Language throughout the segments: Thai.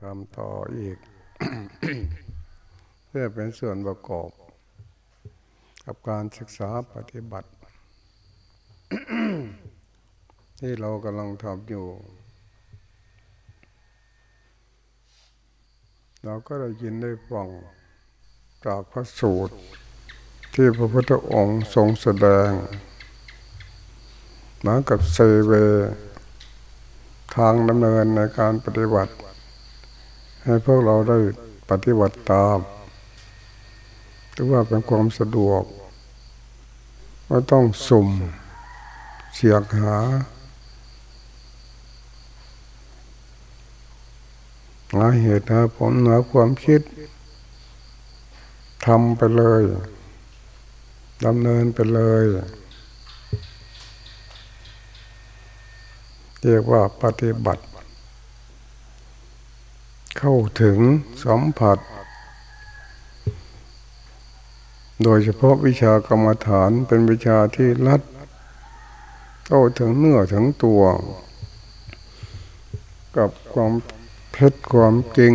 ทำต่ออีก เพื่อเป็นส่วนประกอบ กับการศึกษาปฏิบัติ ที่เรากำลังทำอยู่ เราก็ได้ยินได้ฟังจากพระสูตร ที่พระพุทธองค์ทรงแสดงเหมือนกับเซเวทางดำเนินในการปฏิบัติ ให้พวกเราได้ปฏิบัติตามหรือว่าเป็นความสะดวกก็ต้องสุ่มเสียกหา หาเหตุหาผลหาความคิดทำไปเลยดำเนินไปเลยเรียกว่าปฏิบัติ เข้าถึงสัมผัส โดยเฉพาะวิชากรรมฐานเป็นวิชาที่ลัดเข้าถึงเนื้อถึงตัว กับความเพชรความจริง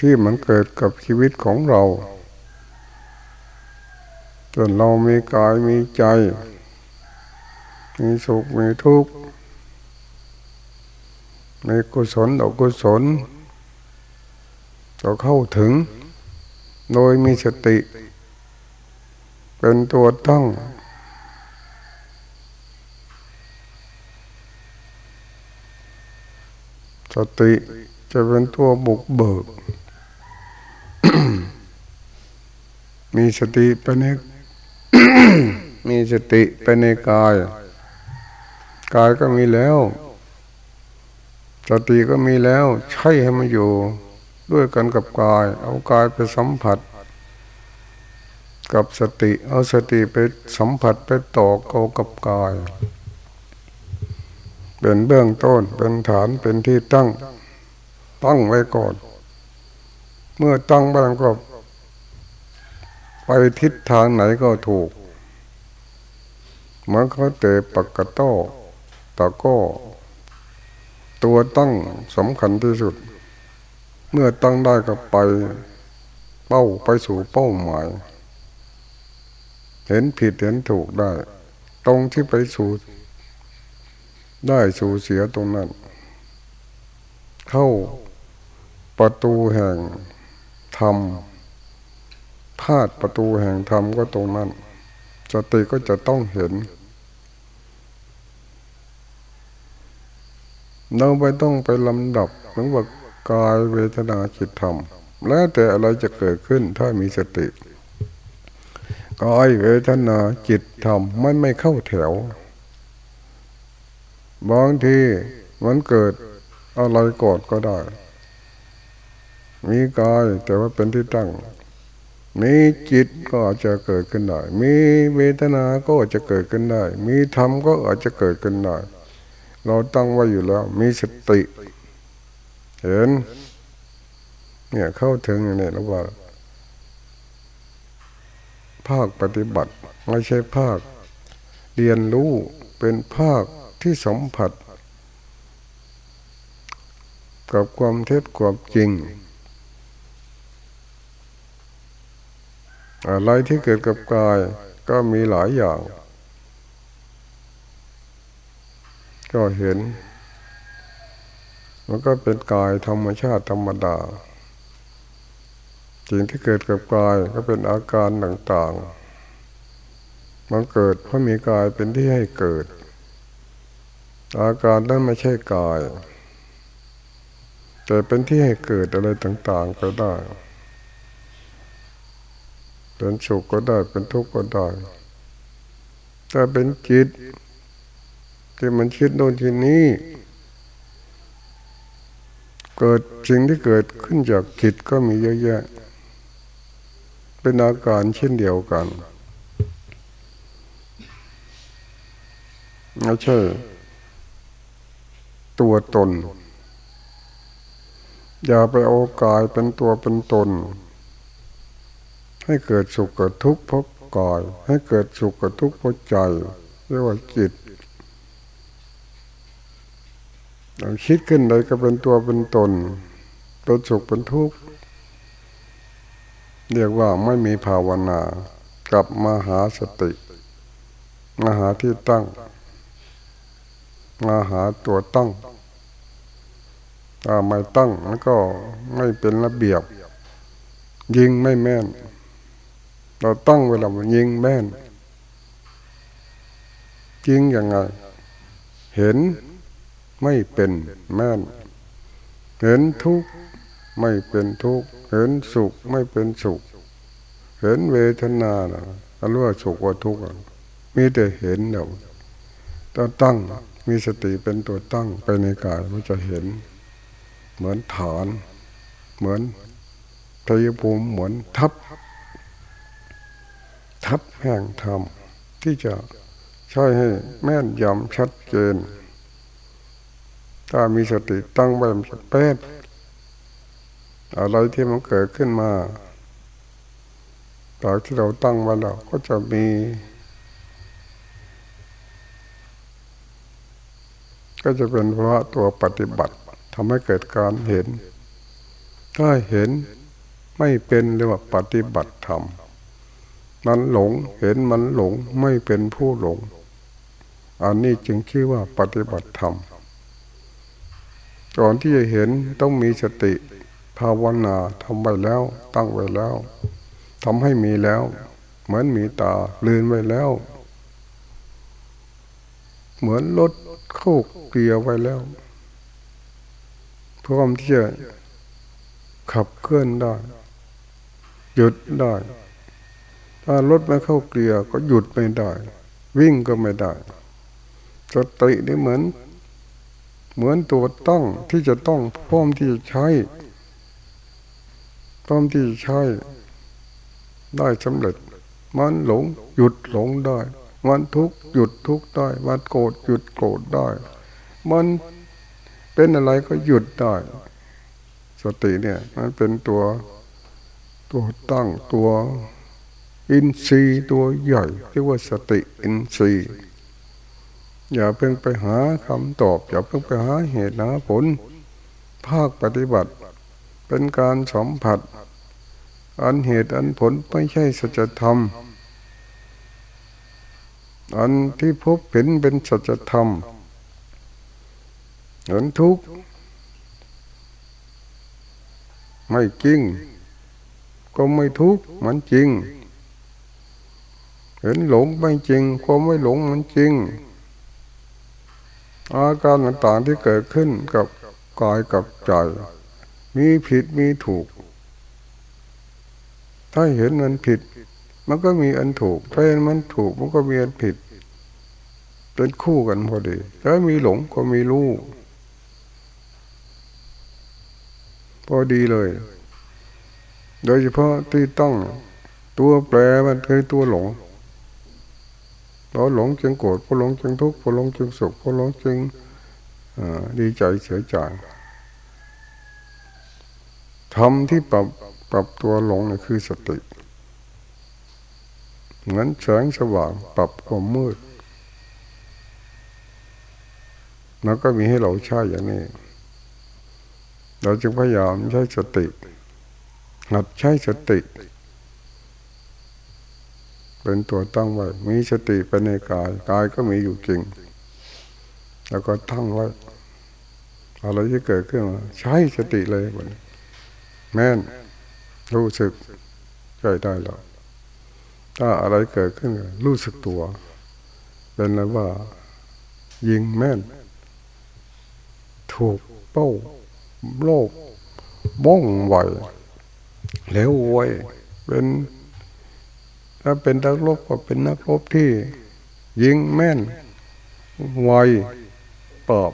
ที่มันเกิดกับชีวิตของเราจนเรามีกายมีใจ มีสุขมีทุกข์มีกุศลอกุศล จะเข้าถึง โดยมีสติ เป็นตัวตั้งสติจะเป็นตัวบุกเบิก มีสติไปในมีสติไปในกาย กายก็มีแล้ว สติก็มีแล้ว ใช่ให้มันอยู่ ด้วยกันกับกาย เอากายไปสัมผัส กับสติ เอาสติไปสัมผัสไปต่อเขากับกาย เป็นเบื้องต้นเป็นฐานเป็นที่ตั้ง ตั้งไว้ก่อน เมื่อตั้งบ้างก็ไปทิศทางไหนก็ถูกเหมือนเขาเตะปักกระโต้ตะก้อตัวตั้งสำคัญที่สุด เมื่อตั้งได้ก็ไปเป้าไปสู่เป้าหมาย เห็นผิดเห็นถูกได้ ตรงที่ไปสู่ได้สู่เสียตรงนั้น เข้าประตูแห่งธรรมพลาดประตูแห่งธรรมก็ตรงนั้นสติก็จะต้องเห็น เราไม่ต้องไปลำดับหรือว่า กายเวทนาจิตธรรม แล้วแต่อะไรจะเกิดขึ้นถ้ามีสติกายเวทนาจิตธรรมมันไม่เข้าแถวบางทีมันเกิดอะไรกอนก็ได้ มีกายแต่ว่าเป็นที่ตั้ง มีจิตก็อาจจะเกิดขึ้นได้ มีเวทนาก็อาจจะเกิดขึ้นได้ มีธรรมก็อาจจะเกิดขึ้นได้ เราตั้งไว้อยู่แล้ว มีสติ เห็น เนี่ยเข้าถึงอย่างนี้แล้วว่า ภาคปฏิบัติ ไม่ใช่ภาค เรียนรู้เป็นภาคที่สัมผัส กับความเท็จความจริง อะไรที่เกิดกับกายก็มีหลายอย่าง ก็เห็น มันก็เป็นกายธรรมชาติธรรมดา สิ่งที่เกิดกับกายก็เป็นอาการต่างๆ มันเกิดเพราะมีกายเป็นที่ให้เกิด อาการนั้นไม่ใช่กาย แต่เป็นที่ให้เกิดอะไรต่างๆก็ได้ เป็นสุขก็ได้เป็นทุกข์ก็ได้ถ้าเป็นจิตที่มันคิดโน่นที่นี้ เกิดสิ่งที่เกิดขึ้นจากจิตก็มีเยอะแยะ เป็นอาการเช่นเดียวกันไม่ใช่ตัวตน อย่าไปเอากายเป็นตัวเป็นตน ให้เกิดสุขเกับทุกข์เพราะกาย ให้เกิดสุขเกับทุกข์เพราะใจเรียกว่าจิตเรา คิดขึ้นใดก็เป็นตัวเป็นตนเป็นสุขเป็นทุกข์เรียกว่าไม่มีภาวนากับมหาสติ มาหาที่ตั้ง มาหาตัวตั้งถ้าไม่ตั้งแล้วก็ไม่เป็นระเบียบ ยิงไม่แม่น เราตั้งเวลามันยิงแม่นยิงยังไง เห็น ไม่เป็นแม่น เห็นทุกข์ไม่เป็นทุกข์เห็นสุขไม่เป็นสุข เห็นเวทนานะรู้ว่าสุขว่าทุกข์มีแต่เห็นเดียวตัวตั้งมีสติเป็นตัวตั้งไปในกายมันจะเห็น เหมือนฐาน เหมือนทยภูมิเหมือนทับ ทับแห่งธรรมที่จะช่วยให้แม่นยำชัดเจน ถ้ามีสติตั้งไว้มันจะเป๊ะอะไรที่มันเกิดขึ้นมาตากที่เราตั้งไว้แล้วก็จะมี ก็จะเป็นเพราะตัวปฏิบัติทำให้เกิดการเห็น ถ้าเห็นไม่เป็นเรียกว่าปฏิบัติธรรมมันหลงเห็นมันหลงไม่เป็นผู้หลง อันนี้จึงชื่อว่าปฏิบัติธรรม ก่อนที่จะเห็นต้องมีสติภาวนาทำไว้แล้ว ตั้งไว้แล้วทำให้มีแล้ว เหมือนมีตาลืนไว้แล้ว เหมือนรถเข้าเกียร์ไว้แล้วพร้อมที่จะขับเคลื่อนได้ หยุดได้ ถ้ารถไม่เข้าเกียร์ก็หยุดไม่ได้ วิ่งก็ไม่ได้สตินี่เหมือน เหมือนตัวต้องที่จะต้องพร้อมที่จะใช้พร้อมที่จะใช้ ได้สำเร็จ มันหลงหยุดหลงได้ มันทุกข์หยุดทุกข์ได้ มันโกรธหยุดโกรธได้ มันเป็นอะไรก็หยุดได้ สติเนี่ยมันเป็นตัวตัวตั้งตัว อินทรีย์ตัวใหญ่เรียกว่าสติอินทรีย์ อย่าเพิ่งไปหาคำตอบ อย่าเพิ่งไปหาเหตุหาผล ภาคปฏิบัติ เป็นการสัมผัส อันเหตุอันผลไม่ใช่สัจธรรม อันที่พบเห็นเป็นสัจธรรมเห็นทุกข์ไม่จริง ก็ไม่ทุกข์มันจริง เห็นหลงไม่จริงก็ไม่หลงมันจริง อาการต่างๆที่เกิดขึ้นกับกายกับใจ มีผิดมีถูก ถ้าเห็นมันผิด มันก็มีอันถูก ถ้าเห็นมันถูกมันก็มีอันผิดเป็นคู่กันพอดี ถ้ามีหลงก็มีรู้พอดีเลย โดยเฉพาะที่ต้องตัวแปรมันคือตัวหลง เราหลงจึงโกรธพอหลงจึงทุกข์พอหลงจึงสุขพอหลงจึงดีใจเสียใจทำที่ปรับปรับตัวหลงนี่คือสติเหมือนแสงสว่างปรับความมืด แล้วก็มีให้เราใช้อย่างนี้ เราจึงพยายามใช้สติหัดใช้สติ เป็นตัวตั้งไว้ มีสติเป็นในกาย กายก็มีอยู่จริง แล้วก็ตั้งไว้อะไรที่เกิดขึ้นมาใช้สติเลยแม่นรู้สึกใช่ได้แล้วถ้าอะไรเกิดขึ้น รู้สึกตัว เป็นอะไรว่า ยิงแม่น ถูกเป้าโลกบ้องไหวแล้วไวเป็น ถ้าเป็นนักรบก็เป็นนักรบที่ ยิงแม่นไวตอบ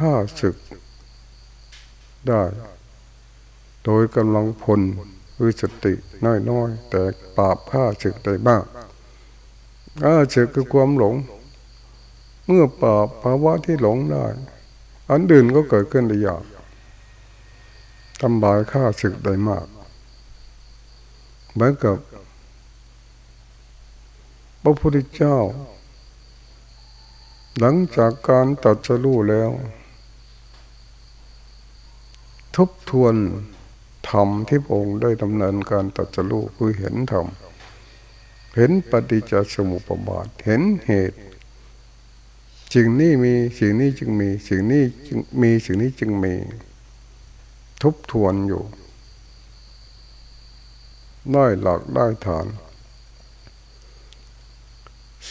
ห้าศึกได้ โดยกำลังพลคือสติน้อยๆ แต่ปราบผ้าศึกได้บ้างผ้าศึกคือความหลง เมื่อปราบภาวะที่หลงได้ อันดื่นก็เกิดขึ้นได้ยากทำบายฆ่าศึกได้มาก เหมือนกับพระพุทธเจ้า หลังจากการตัดสู้แล้ว ทบทวนธรรมที่พระองค์ได้ดำเนินการตัดสู้คือเห็นธรรมเห็นปฏิจจสมุปบาทเห็นเหตุสิ่งนี้มีสิ่งนี้จึงมีสิ่งนี้จึงมีสิ่งนี้จึงมี ทบทวนอยู่ ได้หลักได้ฐาน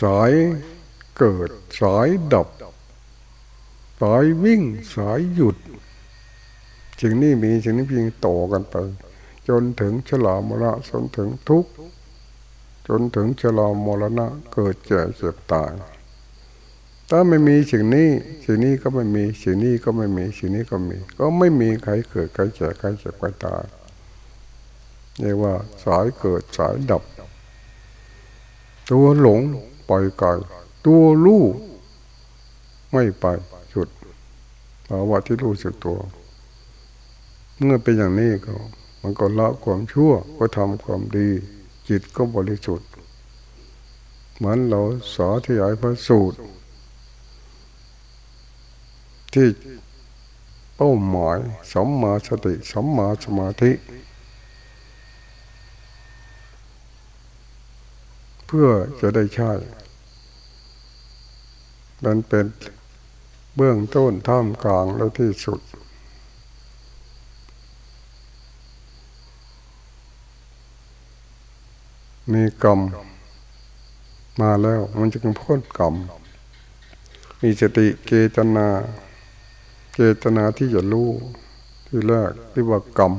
สายเกิดสายดับ สายวิ่งสายหยุดสิ่งนี้มีสิ่งนี้เพียงต่อกันไป จนถึงฉลามรณะจนถึงทุกข์จนถึงฉลามรณะเกิดเจ็บเจ็บตายถ้าไม่มีสิ่งนี้สิ่งนี้ก็ไม่มีสิ่งนี้ก็ไม่มีสิ่งนี้ก็มี ก็ไม่มีใครเกิดใครเจ็บใครเจ็บใครตาย เรียกว่าสายเกิดสายดับ ตัวหลงปล่อยกายตัวรู้ไม่ไปหยุดภาวะที่รู้สึกตัว เมื่อเป็นอย่างนี้ก็ มันก็ละความชั่วก็ทำความดี จิตก็บริสุทธิ์ เหมือนเราสาธยายพระสูตร ที่เป้าหมายสัมมาสติสัมมาสมาธิ พื่อจะได้ใช้ มันเป็นเบื้องต้นท่ามกลางและที่สุด มีกรรม มาแล้วมันจะพ้นกรรม มีสติเจตนาเจตนาที่จะรู้ ที่แรกที่ว่ากรรม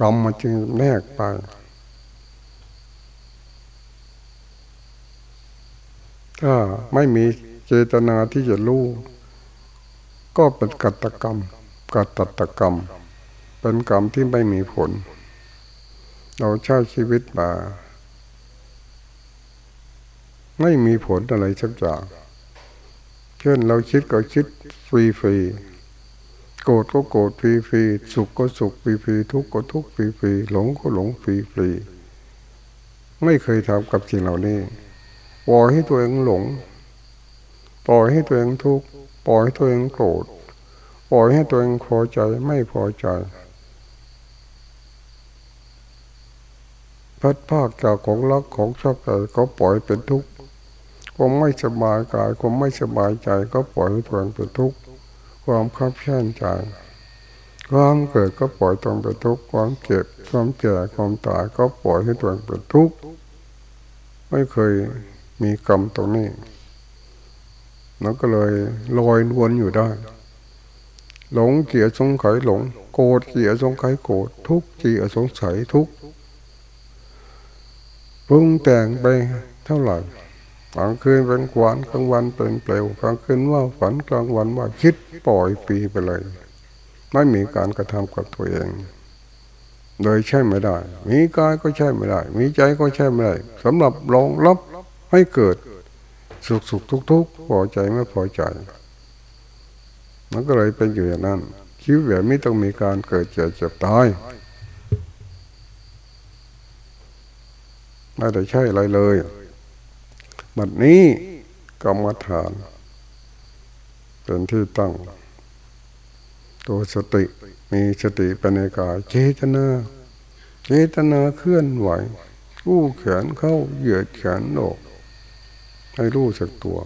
กรรมมันจึงแนกไป ถ้าไม่มีเจตนาที่จะรู้ก็เป็นกัตกรรมกตัตตากรรม เป็นกรรมที่ไม่มีผล เราใช้ชีวิตมา ไม่มีผลอะไรสักอย่างเช่นเราคิดก็คิดฟรีฟรีโกรธก็โกรธฟรีฟรีสุขก็สุขฟรีฟรีทุกข์ก็ทุกข์ฟรีฟรีหลงก็หลงฟรีฟรีไม่เคยทำกับสิ่งเหล่านี้ ปล่อยให้ตัวเองหลง ปล่อยให้ตัวเองทุกข์ปล่อยให้ตัวเองโกรธปล่อยให้ตัวเองพอใจไม่พอใจพัดภาคจากของรักของชอบใจก็ปล่อยเป็นทุกข์ความไม่สบายกายความไม่สบายใจก็ปล่อยให้ตัวเองเป็นทุกข์ความขับแค้นใจความเกิดก็ปล่อยตัวเองเป็นทุกข์ความเจ็บความแก่ความตายก็ปล่อยให้ตัวเองเป็นทุกข์ไม่เคย มีกรรมตรงนี้มันก็เลยลอยนวลอยู่ได้ หลงเกียสงไขหลง โกรธเกียสงไขโกรธทุกข์เกียสงสัยทุกข์ปรุงแต่งไปเท่าไหร่กลางคืนเป็นกวนกลางวันเป็นเปลวกลางคืนว่าฝันกลางวันว่าคิดปล่อยปีไปเลย ไม่มีการกระทำกับตัวเอง โดยใช่ไม่ได้ มีกายก็ใช่ไม่ได้ มีใจก็ใช่ไม่ได้สำหรับรองรับ ให้เกิดสุขสุขทุกทุกพอใจไม่พอใจ มันก็เลยเป็นอยู่อย่างนั้นชีวิตแบบนี้ต้องมีการเกิดเจ็บเจ็บตายไม่ได้ใช่อะไรเลยบัดนี้กรรมฐาน เป็นที่ตั้ง ตัวสติมีสติเป็นในกายเจตนาเจตนาเคลื่อนไหวกู้แขนเข้าเหยียดแขนออก ให้รู้สักตัว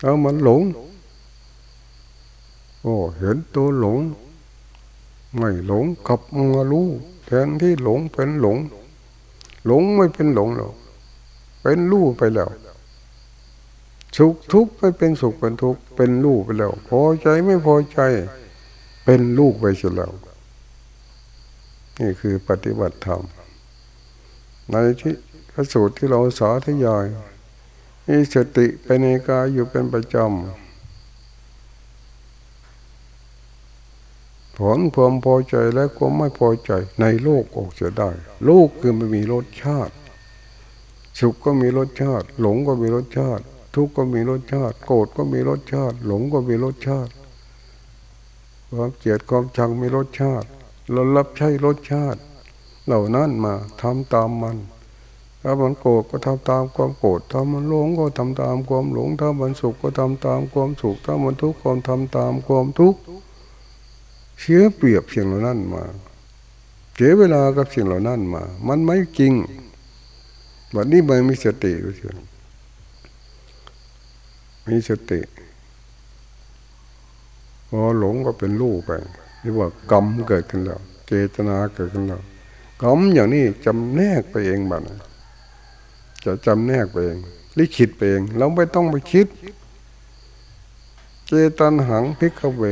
แล้วมันหลง โอ้เห็นตัวหลง ไม่หลงกลับมารู้แทนที่หลงเป็นหลง หลงไม่เป็นหลงหรอกเป็นรู้ไปแล้วสุขทุกข์ไม่เป็นสุขเป็นทุกข์เป็นรู้ไปแล้ว พอใจไม่พอใจ เป็นลูกไปเสียแล้ว นี่คือปฏิบัติธรรมในที่พระสูตรที่เราสาธยาย มีสติไปในกายอยู่เป็นประจำผลความพอใจและความไม่พอใจในโลกออกจะได้ โลกคือมันมีรสชาติ สุขก็มีรสชาติ หลงก็มีรสชาติ ทุกข์ก็มีรสชาติ โกรธก็มีรสชาติ หลงก็มีรสชาติ ความเกลียดความชังมีรสชาติเรารับใช้รสชาติ เหล่านั้นมาทำตามมัน ถ้ามันโกรธก็ทำตามความโกรธถ้ามันหลงก็ทำตามความหลง ถ้ามันสุขก็ทำตามความสุข ถ้ามันทุกข์ก็ทำตามความทุกข์เชื่อเปรียบเสิ่งเหล่านั้นมาเสียเวลากับสิ่งเหล่านั้นมา มันไม่จริงวันนี้ไม่มีสติรู้สึกมีสติ พอหลงก็เป็นลูกไปเรียกว่ากรรมเกิดขึ้นแล้ว เจตนาเกิดขึ้นแล้ว กรรมอย่างนี้จำแนกไปเองบ้าง จะจำแนกเองลิขิตเองเราไม่ต้องไปคิด เจตันหังพิกเว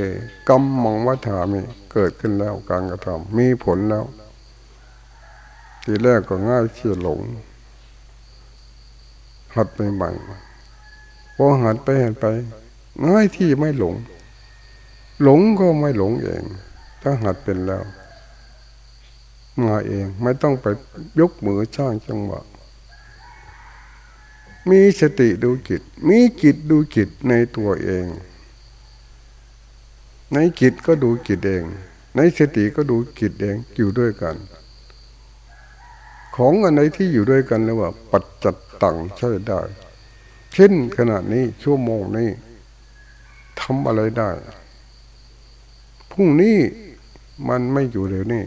กรรมมองวัฏามีเกิดขึ้นแล้วการกระทำมีผลแล้ว ทีแรกก็ง่ายที่หลง หัดไปใหม่พอหัดไปหัดไป ง่ายที่ไม่หลง หลงก็ไม่หลงเอง ถ้าหัดเป็นแล้วมาเองไม่ต้องไปยกมือช่างจังหวะ มีสติดูจิต มีจิตดูจิตในตัวเอง ในจิตก็ดูจิตเอง ในสติก็ดูจิตเองอยู่ด้วยกัน ของอันไหนที่อยู่ด้วยกันแล้วว่า ปัจจัตตังใช่ได้ เช่นขณะนี้ชั่วโมงนี้ทำอะไรได้พรุ่งนี้มันไม่อยู่เดี๋ยวนี้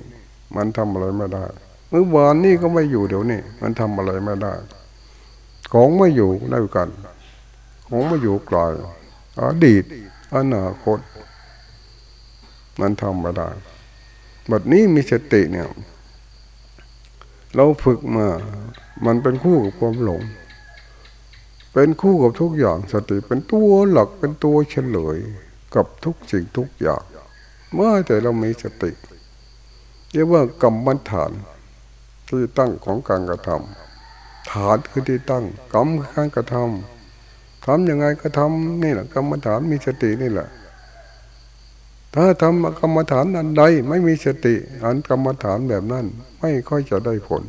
มันทำอะไรไม่ได้เมื่อวานนี้ก็ไม่อยู่เดี๋ยวนี้ มันทำอะไรไม่ได้ ของไม่อยู่ด้วยกัน ของไม่อยู่กลายอดีตอนาคต มันทำไม่ได้บัดนี้มีสติเนี่ย เราฝึกมา มันเป็นคู่กับความหลง เป็นคู่กับทุกอย่างสติเป็นตัวหลักเป็นตัวเฉลย กับทุกสิ่งทุกอย่าง เมื่อแต่เรามีสติเรียกว่ากรรมฐานที่ตั้งของการกระทำ ฐานคือที่ตั้งกรรมคือการกระทำทำยังไงก็ทำนี่แหละกรรมฐานมีสตินี่แหละ ถ้าทำกรรมฐานอันใดไม่มีสติ อันกรรมฐานแบบนั้น ไม่ค่อยจะได้ผล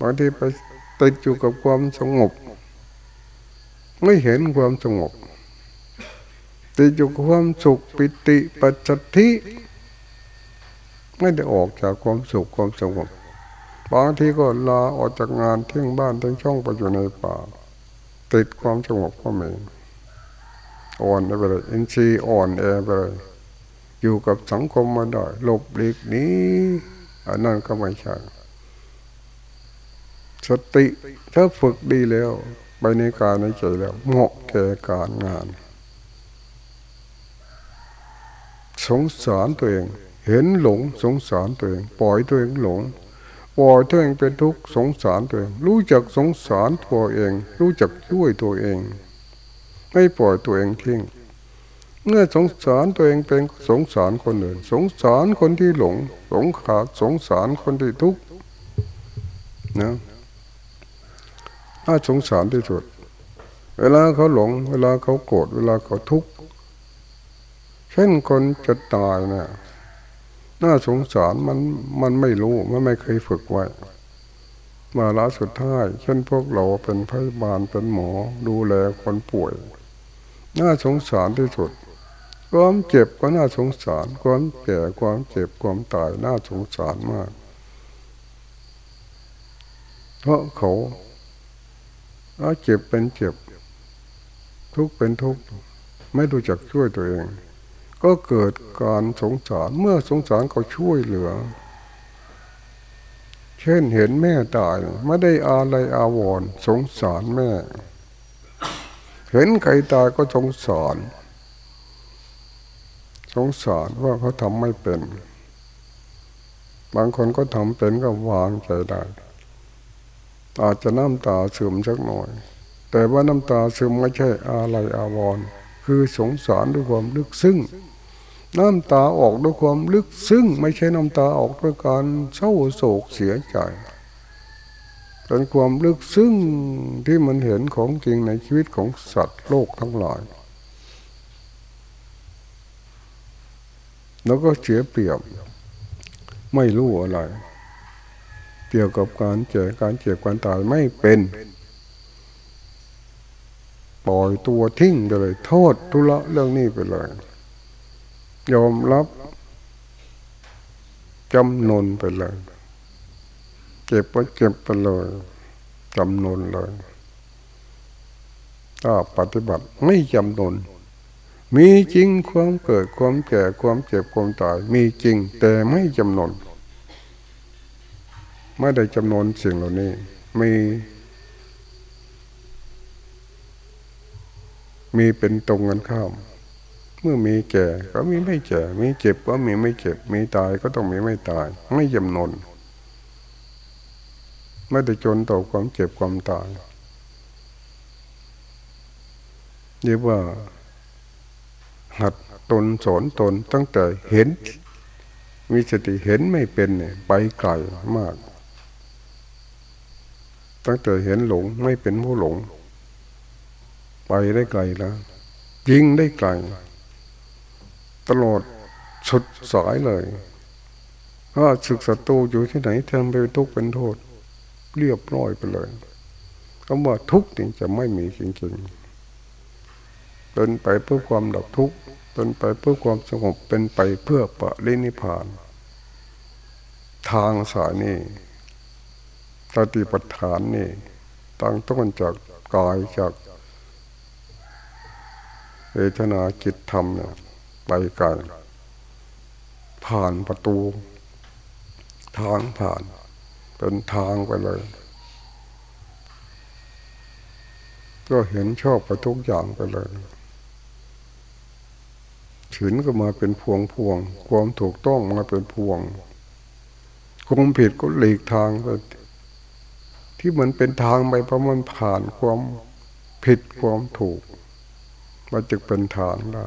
บางทีไปติดอยู่กับความสงบ ไม่เห็นความสงบติดอยู่กับความสุขปิติปัจจทิไม่ได้ออกจากความสุขความสงบ บางทีก็ลาออกจากงานทิ้งบ้านทิ้งช่องไปอยู่ในป่า ติดความสงบก็มีอ่อนไปเลยอินทรีย์อ่อนแอไปเลยอยู่กับสังคมมาได้หลบหลีกนี้อันนั้นก็ไม่ใช่สติถ้าฝึกดีแล้ว ไปในการในใจแล้ว เหมาะแก่การงาน สงสารตัวเอง เห็นหลงสงสารตัวเอง ปล่อยตัวเองหลง ปล่อยตัวเองเป็นทุกข์สงสารตัวเอง รู้จักสงสารตัวเอง รู้จักช่วยตัวเอง ไม่ปล่อยตัวเองทิ้งเมื่อสงสารตัวเองเป็นสงสารคนอื่น สงสารคนที่หลง สงขาดสงสารคนที่ทุกข์นะน่าสงสารที่สุด เวลาเขาหลง เวลาเขาโกรธเวลาเขาทุกข์เช่นคนจะตายเนะี่ย น่าสงสารมันมันไม่รู้มันไม่เคยฝึกไว้ มาละสุดท้าย เช่นพวกเราเป็นพยาบาลเป็นหมอดูแลคนป่วย น่าสงสารที่สุด ความเจ็บก็น่าสงสาร ความแก่ความเจ็บความตายน่าสงสารมาก เพราะเขาเจ็บเป็นเจ็บ ทุกเป็นทุกไม่รู้จักช่วยตัวเอง ก็เกิดการสงสารเมื่อสงสารเขาช่วยเหลือ เช่นเห็นแม่ตายไม่ได้อาลัยอาวรณ์สงสารแม่ เห็นใครตายก็สงสาร สงสารว่าเขาทำไม่เป็น บางคนก็ทำเป็นก็วางใจได้อาจจะน้ำตาซึมสักหน่อย แต่ว่าน้ำตาซึมไม่ใช่อาลัยอาวรณ์คือสงสารด้วยความลึกซึ้ง น้ำตาออกด้วยความลึกซึ้งไม่ใช่น้ำตาออกด้วยการเศร้าโศกเสียใจเป็นความลึกซึ้งที่มันเห็นของจริงในชีวิตของสัตว์โลกทั้งหลาย แล้วก็เสียเปรียบ ไม่รู้อะไร เกี่ยวกับการเจ็บการเจ็บการตายไม่เป็นปล่อยตัวทิ้งไปเลย โทษทุละเรื่องนี้ไปเลย ยอมรับจำนนไปเลยเจ็บก็เจ็บไปเลยจำนนเลย ถ้าปฏิบัติไม่จำนน มีจริงความเกิดความแก่ความเจ็บความตาย มีจริงแต่ไม่จำนน ไม่ได้จำนนสิ่งเหล่านี้ มีมีเป็นตรงกันข้าม เมื่อมีแก่ก็มีไม่แก่ มีเจ็บก็มีไม่เจ็บ มีตายก็ต้องมีไม่ตาย ไม่จำนนไม่ได้จนต่อความเจ็บความตายเรียกว่า หัดตนสอนตนตั้งแต่เห็น มีสติเห็นไม่เป็นเนี่ยไปไกลมาก ตั้งแต่เห็นหลงไม่เป็นผู้หลง ไปได้ไกลแล้วยิงได้ไกล ตลอดสุดสายเลยถ้าศึกศัตรูอยู่ที่ไหนทำไปทุกข์เป็นโทษ เรียบร้อยไปเลยคำว่าทุกข์นี่จะไม่มีจริงๆเป็นไปเพื่อความดับทุกข์เป็นไปเพื่อความสงบเป็นไปเพื่อปะลินิพาน ทางสายนี้สติปัฏฐานนี่ตั้งต้นจากกายจากเวทนาจิตธรรมเนี่ย ไปไกลผ่านประตู ทางผ่าน เป็นทางไปเลย ก็เห็นชอบไปทุกอย่างไปเลยฉินก็มาเป็นพวงพวง ความถูกต้องมาเป็นพวงความผิดก็หลีกทางไปที่เหมือนเป็นทางไปเพราะมันผ่านความผิดความถูก มันจึงเป็นทางได้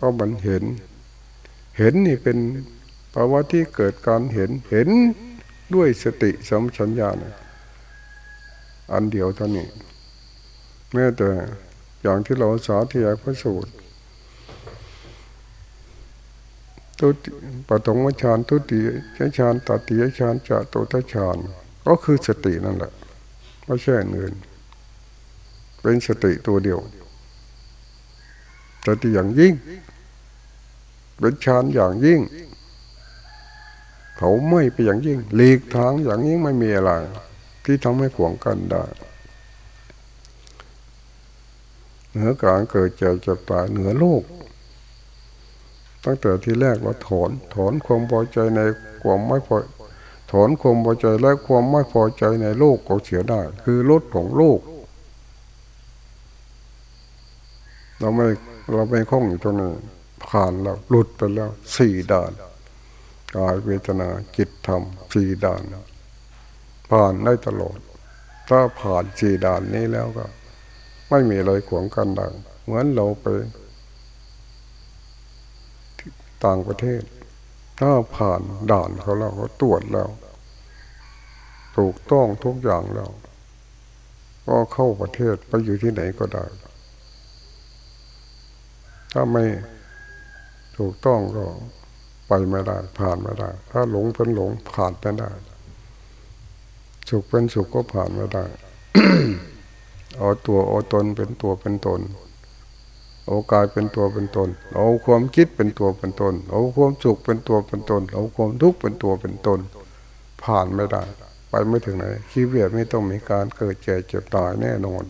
เพราะมันเห็น เห็นนี่เป็นภาวะที่เกิดการเห็นเห็นด้วยสติสมชัญญานะอันเดียวเท่านี้แม้แต่อย่างที่เราสาธยายพระสูตรตุติปฐมฌานตุติยฌานตติยฌานจะตุทฌานก็คือสตินั่นแหละไม่ใช่เงินเป็นสติตัวเดียวสติอย่างยิ่ง เป็นฌานอย่างยิ่ง เขาไม่ไปอย่างยิ่งหลีกทางอย่างยิ่งไม่มีอะไร ที่ทำให้ขวงกันได้เหนือการเกิดเจ็บจ็บตายเหนือโลก ตั้งแต่ที่แรกเราถอน ถอนความพอใจในความไม่พอถอนความพอใจและความไม่พอใจในโลกก็เสียได้ คือลดของโลก เราไม่เราไม่คล้องอยู่ตรงนี้ ผ่านแล้วหลุดไปแล้วสี่ด่านกายเวทนาจิตธรรมสี่ด่าน ผ่านได้ตลอด ถ้าผ่านสี่ด่านนี้แล้วก็ ไม่มีอะไรขวางกันได้เหมือนเราไปต่างประเทศ ถ้าผ่านด่านเขาแล้วเขาตรวจแล้ว ถูกต้องทุกอย่างแล้ว ก็เข้าประเทศไปอยู่ที่ไหนก็ได้ ถ้าไม่ ถูกต้องก็ไปไม่ได้ ผ่านไม่ได้ ถ้าหลงเป็นหลงผ่านไม่ได้สุขเป็นสุขก็ผ่านไม่ได้เอาตัวเอาตนเป็นตัวเป็นตนเอากายเป็นตัวเป็นตน เอาความคิดเป็นตัวเป็นตน เอาความสุขเป็นตัวเป็นตน เอาความทุกข์เป็นตัวเป็นตน ผ่านไม่ได้ ไปไม่ถึงไหนชีวิตไม่ต้องมีการเกิดเจ็บเจ็บตายแน่นอน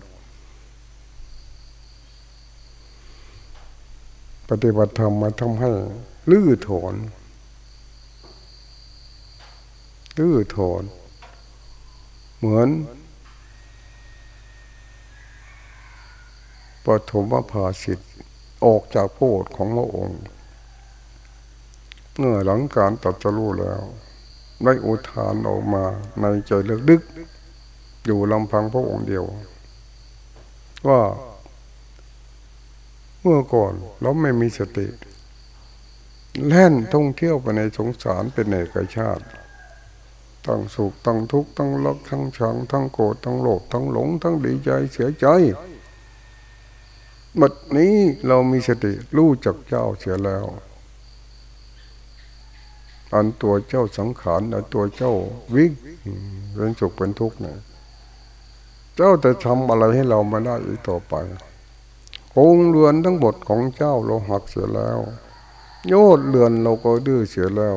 ปฏิบัติธรรมมาทำให้ลื้อถอนลื้อถอนเหมือนปฐมภาสิทธิ์ออกจากโพธของพระองค์เมื่อหลังการตัดจะรู้แล้ว ได้อุทานออกมาในใจเลือกดึกอยู่ลำพังพระองค์เดียว ว่า เมื่อก่อนเราไม่มีสติ แล่นท่องเที่ยวไปในสงสารเป็นเอกชาติทั้งสุขทั้งทุกข์ทั้งรักทั้งชังทั้งโกรธทั้งโลภทั้งหลง ทั้งดีใจเสียใจบัดนี้เรามีสติรู้จักเจ้าเสียแล้ว อันตัวเจ้าสังขารอันตัวเจ้าวิ่งเป็นสุขเป็นทุกข์เนี่ยเจ้าจะทำอะไรให้เราไม่ได้อีกต่อไป องเรือนทั้งบทของเจ้าเราหักเสียแล้ว โยดเรือนเราก็ดื้อเสียแล้ว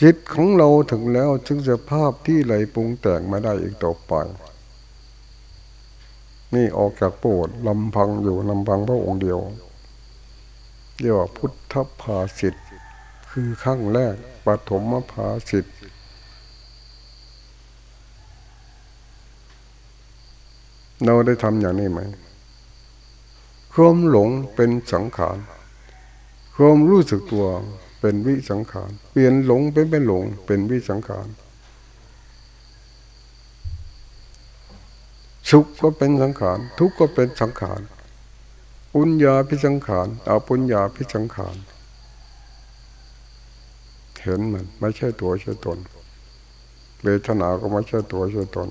จิตของเราถึงแล้วถึงสภาพที่ไหลปรุงแต่งมาได้อีกต่อไป นี่ออกจากโปรดลำพังอยู่ลำพังพระองค์เดียวเรียกว่าพุทธภาสิทธิ์คือขั้งแรกปฐมภาสิทธิ์เราได้ทำอย่างนี้ไหม ความหลงเป็นสังขารความรู้สึกตัวเป็นวิสังขาร เปลี่ยนหลงเป็นเป็นหลงเป็นวิสังขารสุขก็เป็นสังขาร ทุกข์ก็เป็นสังขารปุญญาพิสังขารอาปุญญาพิสังขาร เห็นมันไม่ใช่ตัวใช่ตนเวทนาก็ไม่ใช่ตัวใช่ตน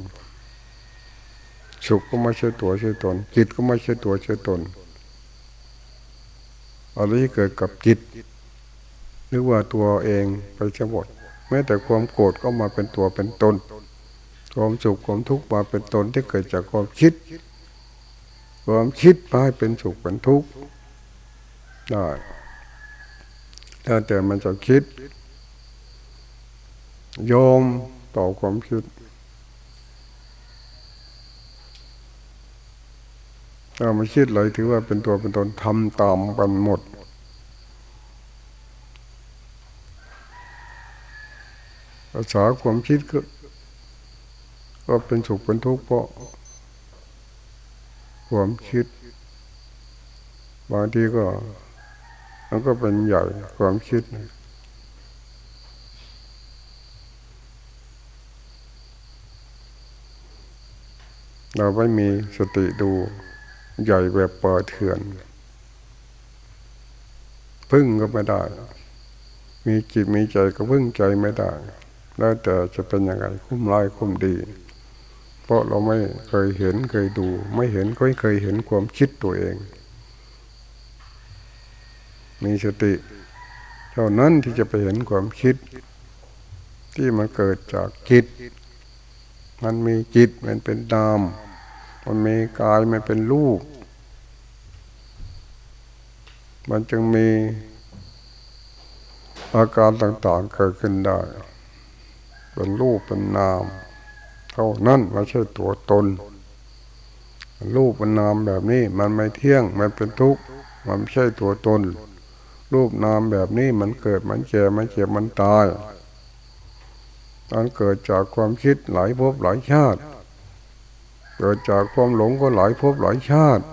สุขก็ไม่ใช่ตัวใช่ตนจิตก็ไม่ใช่ตัวใช่ตน อะไรที่เกิดกับจิตหรือว่าตัวเองไปจะหมดแม้แต่ความโกรธก็มาเป็นตัวเป็นตนความสุขความทุกข์มาเป็นตนที่เกิดจากความคิด ความคิดมาให้เป็นสุขเป็นทุกข์ได้ถ้าแต่มันจะคิดยอมต่อความคิด ถ้าไม่คิดเลยถือว่าเป็นตัวเป็นตนทำตามกันหมด ภาษาความคิดก็ก็เป็นสุขเป็นทุกข์เพราะความคิด บางทีก็มันก็เป็นใหญ่ความคิดเราไม่มีสติดู ใหญ่แบบเปิดเถื่อน พึ่งก็ไม่ได้ มีจิตมีใจก็พึ่งใจไม่ได้ แล้วแต่จะเป็นยังไงคุ้มร้ายคุ้มดี เพราะเราไม่เคยเห็นเคยดู ไม่เห็นก็ไม่เคยเห็นความคิดตัวเอง มีสติ เท่านั้นที่จะไปเห็นความคิด ที่มันเกิดจากจิต มันมีจิตมันเป็นนาม มันมีกายมันเป็นรูป มันจึงมีอาการต่างๆเกิดขึ้นได้ เป็นรูปเป็นนาม เท่านั้นไม่ใช่ตัวตน รูปเป็นนามแบบนี้ มันไม่เที่ยง มันเป็นทุกข์ มันไม่ใช่ตัวตน รูปนามแบบนี้มันเกิดมันแก่มันเจ็บมันตายมันเกิดจากความคิดหลายภพหลายชาติ เกิดจากความหลงก็หลายภพหลายชาติ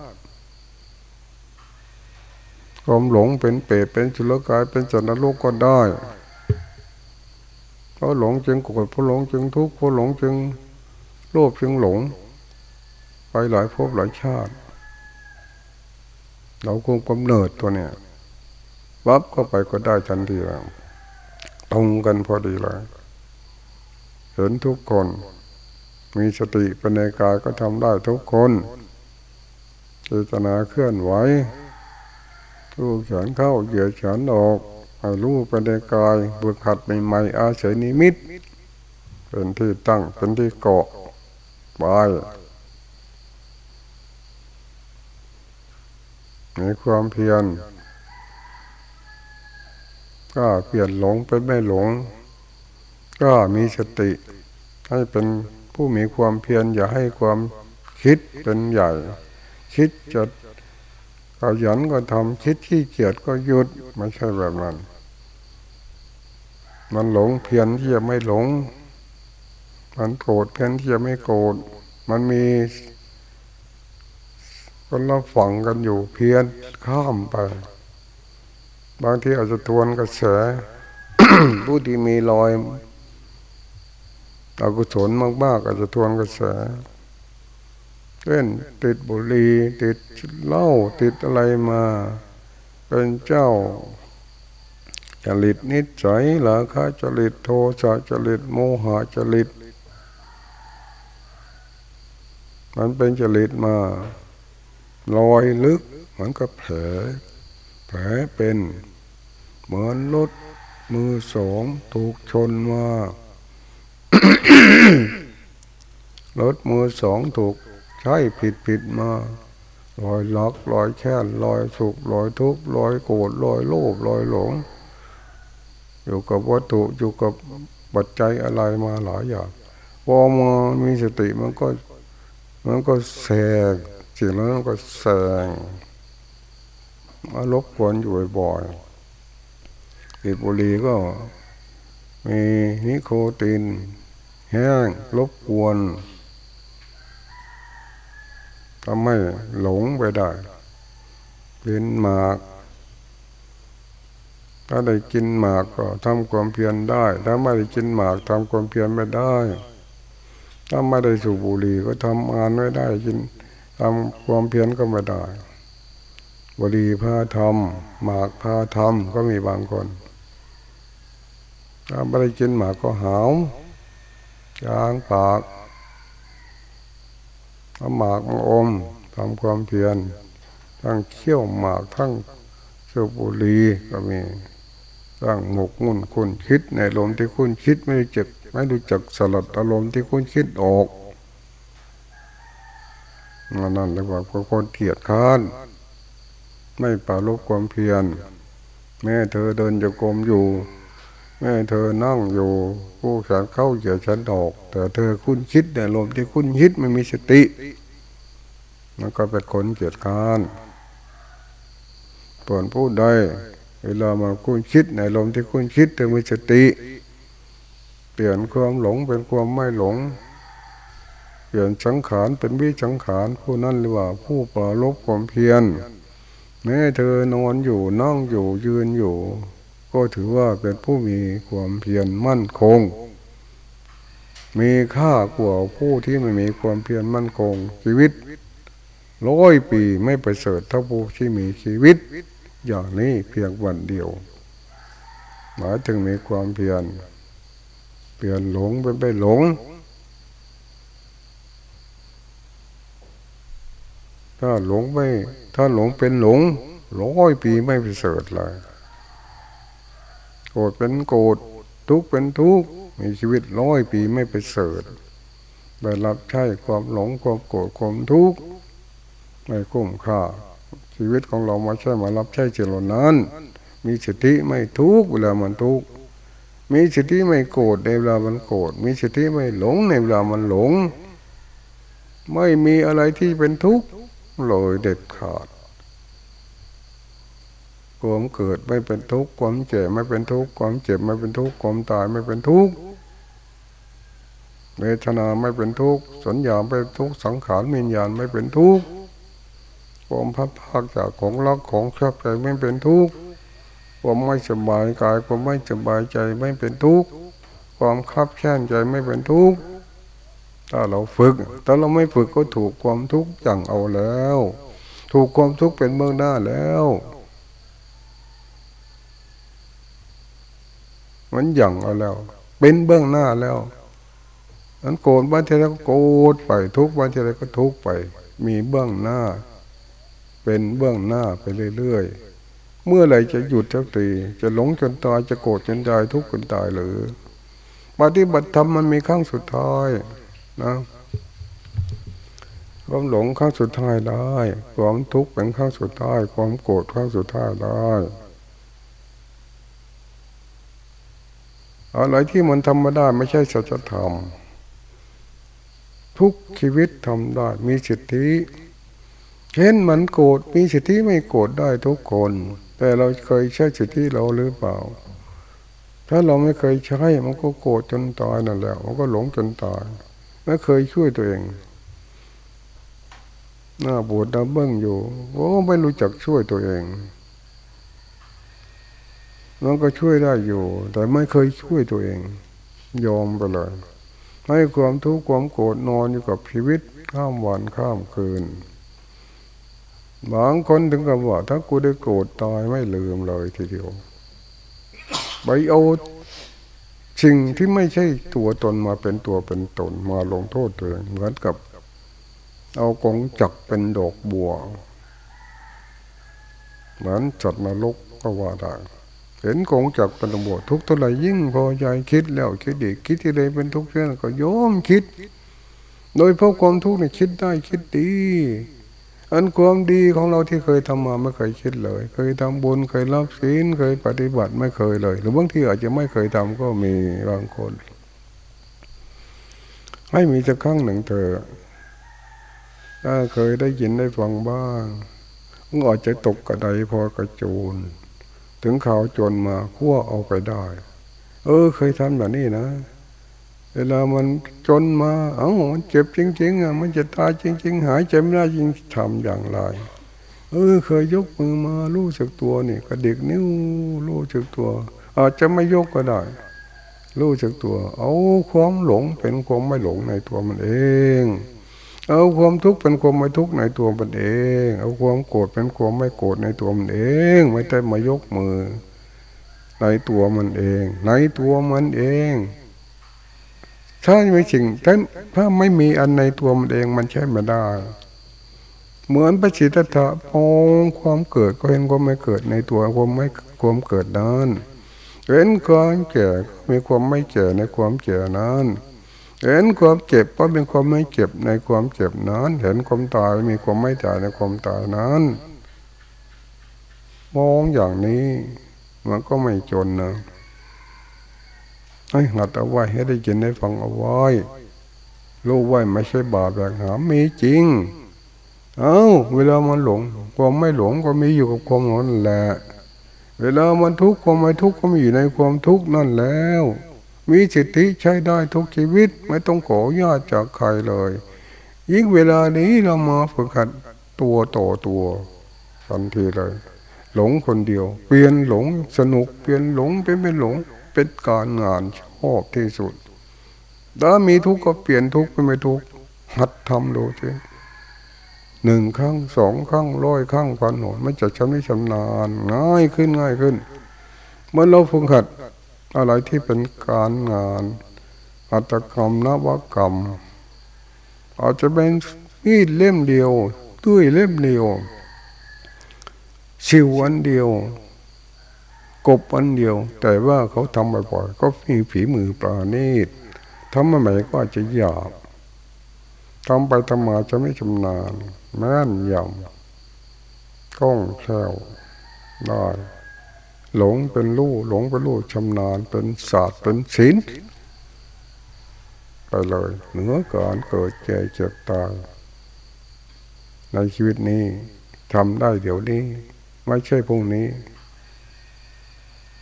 ความหลงเป็นเปรตเป็นจุลกายเป็นจันทโลกก็ได้เพราะหลงจึงโกรธเพราะหลงจึงทุกข์เพราะหลงจึงโลภจึงหลง ไปหลายภพหลายชาติ เราคงกำเนิดตัวเนี่ยวับเข้าไปก็ได้ทันทีแล้วตรงกันพอดีเลยเห็นทุกคน มีสติเป็นในกายก็ทำได้ทุกคนเจตนาเคลื่อนไหวรู้แขนเข้าเหยียดแขนออกให้รู้เป็นในกายบุกขัดใหม่ๆอาศัยนิมิต เป็นที่ตั้งเป็นที่เกาะบายมีความเพียรก็เปลี่ยนหลงเป็นไม่หลง ก็มีสติให้เป็น ผู้มีความเพียรอย่าให้ความคิดเป็นใหญ่ คิดจะขยันก็ทำคิดที่เกียจก็หยุดไม่ใช่แบบนั้น มันหลงเพียรที่จะไม่หลง มันโกรธเพียรที่จะไม่โกรธมันมีคนเราฝังกันอยู่เพียรข้ามไป บางทีอาจจะทวนกระแสผู้ที่มีรอย อกุศลมากๆอาจจะทวนกระแสเช่นติดบุหรี่ติดเหล้าติดอะไรมา เป็นเจ้าจริตนิสัยหลาคะจริตโทสะจริตโมหะจริต มันเป็นจริตมา ลอยลึกเหมือนกับแผลแผลเป็น เหมือนรถมือสองถูกชนมา รถมือสองถูกใช้ผิดผิดมา ลอยล็อกลอยแค้นลอยสุกลอยทุกข์ลอยโกรธลอยโลภลอยหลง อยู่กับวัตถุอยู่กับปัจจัยอะไรมาหลายอย่างพอมามีสติมันก็ มันก็แสงสิ่งนั้นก็แสงมาลบกวนอยู่บ่อยๆติดบุหรี่ก็มีนิโคติน แห้งลบกวนทำให้หลงไปได้ เป็นหมาก ถ้าได้กินหมากก็ทำความเพียรได้ ถ้าไม่ได้กินหมากทำความเพียรไม่ได้ ถ้าไม่ได้สูบบุหรี่ก็ทำงานไม่ได้กินทำความเพียรก็ไม่ได้ บุหรี่พาทำหมากพาทำก็มีบางคน ถ้าไม่ได้กินหมากก็หาว จางปากทำหมากมาอมทำความเพียรทั้งเคี่ยวหมากทั้งสูบุรีก็มีสร้างหมกมุ่นคุณคิดในลมที่คุณคิดไม่รู้จักไม่รู้จักสลัดอารมณ์ที่คุณคิดออกนั่นเรียกว่าคนเกียดค้านไม่ปราลบความเพียร แม่เธอเดินจะกรมอยู่ แม่เธอนั่งอยู่ผู้ฉันเข้าเกี่ยวฉันออก แต่เธอคุณคิดในลมที่คุณคิดไม่มีสติ มันก็เป็นคนเกียดค้านส่วนผู้ใดเวลามาคุณคิดในลมที่คุณคิดแต่มีสติ เปลี่ยนความหลงเป็นความไม่หลง เปลี่ยนสังขารเป็นวิสังขารผู้นั้นหรือว่าผู้ปราลบความเพียรแม้เธอนอนอยู่นั่งอยู่ยืนอยู่ ก็ถือว่าเป็นผู้มีความเพียรมั่นคง มีค่ากว่าผู้ที่ไม่มีความเพียรมั่นคง ชีวิตร้อยปีไม่ประเสริฐเท่าผู้ที่มีชีวิต อย่างนี้เพียงวันเดียวหมายถึงมีความเพียรเปลี่ยนหลงเป็นไปหลง ถ้าหลงไม่ ถ้าหลงเป็นหลงร้อยปีไม่ประเสริฐเลย โกรธเป็นโกรธทุกข์เป็นทุกข์มีชีวิตร้อยปีไม่ไปเสริฐไปรับใช้ความหลงความโกรธความทุกข์ไม่คุ้มค่า ชีวิตของเราม่ใช่มารับใช้เจริญนั้น มีสติไม่ทุกข์เวลามันทุกข์มีสติไม่โกรธในเวลามันโกรธมีสติไม่หลงในเวลามันหลง ไม่มีอะไรที่เป็นทุกข์เลยเด็ดขาด ความเกิดไม่เป็นทุกข์ความเจ็บไม่เป็นทุกข์ความเจ็บไม่เป็นทุกข์ความตายไม่เป็นทุกข์เวทนาไม่เป็นทุกข์สัญญาไม่เป็นทุกข์สังขารมิญญาณไม่เป็นทุกข์ความพัดพากจากของรักของชอบใจไม่เป็นทุกข์ความไม่สบายกายความไม่สบายใจไม่เป็นทุกข์ความคับแค้นใจไม่เป็นทุกข์ถ้าเราฝึกถ้าเราไม่ฝึกก็ถูกความทุกข์จังเอาแล้ว ถูกความทุกข์เป็นเบื้องหน้าแล้ว มันหยั่งเอาแล้ว เป็นเบื้องหน้าแล้วนั้นโกรธบ้านทีไรก็โกรธไป ทุกบ้านทีไรก็ทุกไป มีเบื้องหน้า เป็นเบื้องหน้าไปเรื่อยๆ เมื่อไหร่จะหยุดสักทีจะหลงจนตายจะโกรธจนตายทุกข์จนตายหรือปฏิบัติธรรมมันมีครั้งสุดท้ายนะความหลงครั้งสุดท้ายได้ ความทุกข์เป็นครั้งสุดท้าย ความโกรธครั้งสุดท้ายได้ อะไรที่มันทำม่ได้ไม่ใช่สัจธรรม ทุกชีวิตทำได้มีสิทธิเห็นมันโกรธมีสิทธิไม่โกรธได้ทุกคน แต่เราเคยใช้สิทธิเราหรือเปล่า ถ้าเราไม่เคยใช้มันก็โกรธจนตายนั่นแหละมันก็หลงจนตายไม่เคยช่วยตัวเองหน้าปวดดาเบิ้งอยู่โอ้ไม่รู้จักช่วยตัวเอง มันก็ช่วยได้อยู่ แต่ไม่เคยช่วยตัวเอง ยอมไปเลยให้ความทุกข์ความโกรธนอนอยู่กับชีวิตข้ามวันข้ามคืนบางคนถึงกับว่า ถ้ากูได้โกรธตายไม่ลืมเลยทีเดียวไปเอาสิ่งที่ไม่ใช่ตัวตนมาเป็นตัวเป็นตนมาลงโทษตัวเองเหมือนกับ เอากงจักเป็นดอกบัว เหมือนจัดนรกก็ว่าได้ เห็นกงจักเป็นบัวทุกเท่าไหร่ยิ่งพอใจคิดแล้วคิดดีคิดที่ใดเป็นทุกข์เช่นก็โยมคิด โดยพระความทุกข์นี่คิดได้คิดดี อันความดีของเราที่เคยทำมาไม่เคยคิดเลย เคยทำบุญเคยรับศีลเคยปฏิบัติไม่เคยเลย หรือบางทีอาจจะไม่เคยทำก็มีบางคน ให้มีสักครั้งหนึ่งเถอะถ้าเคยได้ยินได้ฟังบ้างก็อาจจะตกกระไดพอกระจูน ถึงข่าวจนมาขั้วเอาไปได้ เออ เคยทำแบบนี้นะ เวลามันจนมา เอ้ามันเจ็บจริง ๆอะมันจะตายจริง ๆ หายใจไม่ได้จริงทำอย่างไร เออ เคยยกมือมารู้สึกตัวนี่กระดิกนิ้วรู้สึกตัว อาจจะไม่ยกก็ได้รู้สึกตัว เอาความหลงเป็นความไม่หลงในตัวมันเอง เอาความทุกข์เป็นความไม่ทุกข์ในตัวมันเอง เอาความโกรธเป็นความไม่โกรธในตัวมันเอง ไม่ได้มายกมือ ในตัวมันเอง ในตัวมันเองถ้าไม่จริงถ้าถ้าไม่มีอันในตัวมันเองมันใช่ไม่ได้ เหมือนพระสิทธัตถะพองความเกิดก็เห็นความไม่เกิดในตัวความไม่ความเกิดนั้นเห็นความแก่มีความไม่แก่ในความแก่นั้น เห็นความเจ็บก็เป็นความไม่เจ็บในความเจ็บนั้น เห็นความตายมีความไม่ตายในความตายนั้น มองอย่างนี้มันก็ไม่จนนะให้หัดเอาไว้ให้ได้ยินได้ฟังเอาไว้รู้ไว้ไม่ใช่บาปแบบหามีจริง เอา้า เวลามันหลง ความไม่หลงก็มีอยู่กับความหลงนั่นแหละ เวลามันทุกข์ความไม่ทุกข์ก็มีอยู่ในความทุกข์นั่นแล้ว มีสิทธิใช้ได้ทุกชีวิตไม่ต้องขอญาตจากใครเลย ยิ่งเวลานี้เรามาฝึกหัดตัวต่อตัวทันทีเลย หลงคนเดียว เปลี่ยนหลงสนุกเปลี่ยนหลงเป็นไม่หลง เป็นการงานชอบที่สุดถ้ามีทุกข์ก็เปลี่ยนทุกข์เป็นไม่ทุกข์หัดทำดูสิหนึ่งครั้งสองครั้งร้อยครั้งพันหนมันจะชำนิชำนาญง่ายขึ้นง่ายขึ้น เมื่อเราฝึกหัด อะไรที่เป็นการงานอัตกรรมนวกรรม อาจจะเป็นมีดเล่มเดียวด้วยเล่มเดียวสิวอันเดียว กบอันเดียว แต่ว่าเขาทำบ่อยๆก็มีฝีมือปราณีตทำมาใหม่ก็อาจจะหยาบทำไปทำมาจะไม่ชำนาญแม่นยำคล่องแคล่วได้ หลงเป็นลู่หลงเป็นลู่ชำนาญเป็นศาสตร์เป็นศิลป์ไปเลยเหนือการเกิดแก่เจ็บตายในชีวิตนี้ทำได้เดี๋ยวนี้ ไม่ใช่พรุ่งนี้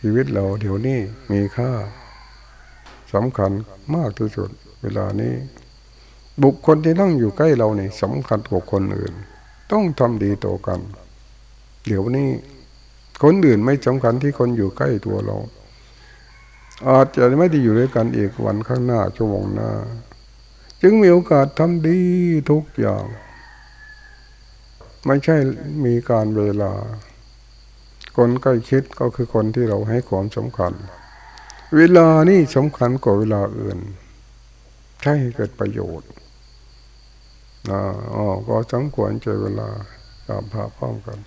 ชีวิตเราเดี๋ยวนี้มีค่าสำคัญมากที่สุดเวลานี้ บุคคลที่นั่งอยู่ใกล้เราเนี่ยสำคัญกว่าคนอื่น ต้องทำดีต่อกัน เดี๋ยวนี้ คนอื่นไม่สำคัญที่คนอยู่ใกล้ตัวเรา อาจจะไม่ได้อยู่ด้วยกันอีกวันข้างหน้าชั่วโมงหน้า จึงมีโอกาสทำดีทุกอย่าง ไม่ใช่มีการเวลา คนใกล้คิดก็คือคนที่เราให้ความสำคัญ เวลานี่สำคัญกว่าเวลาอื่น ใช่เกิดประโยชน์อ๋อก็สมควรใจเวลาตามพาพร้อมกัน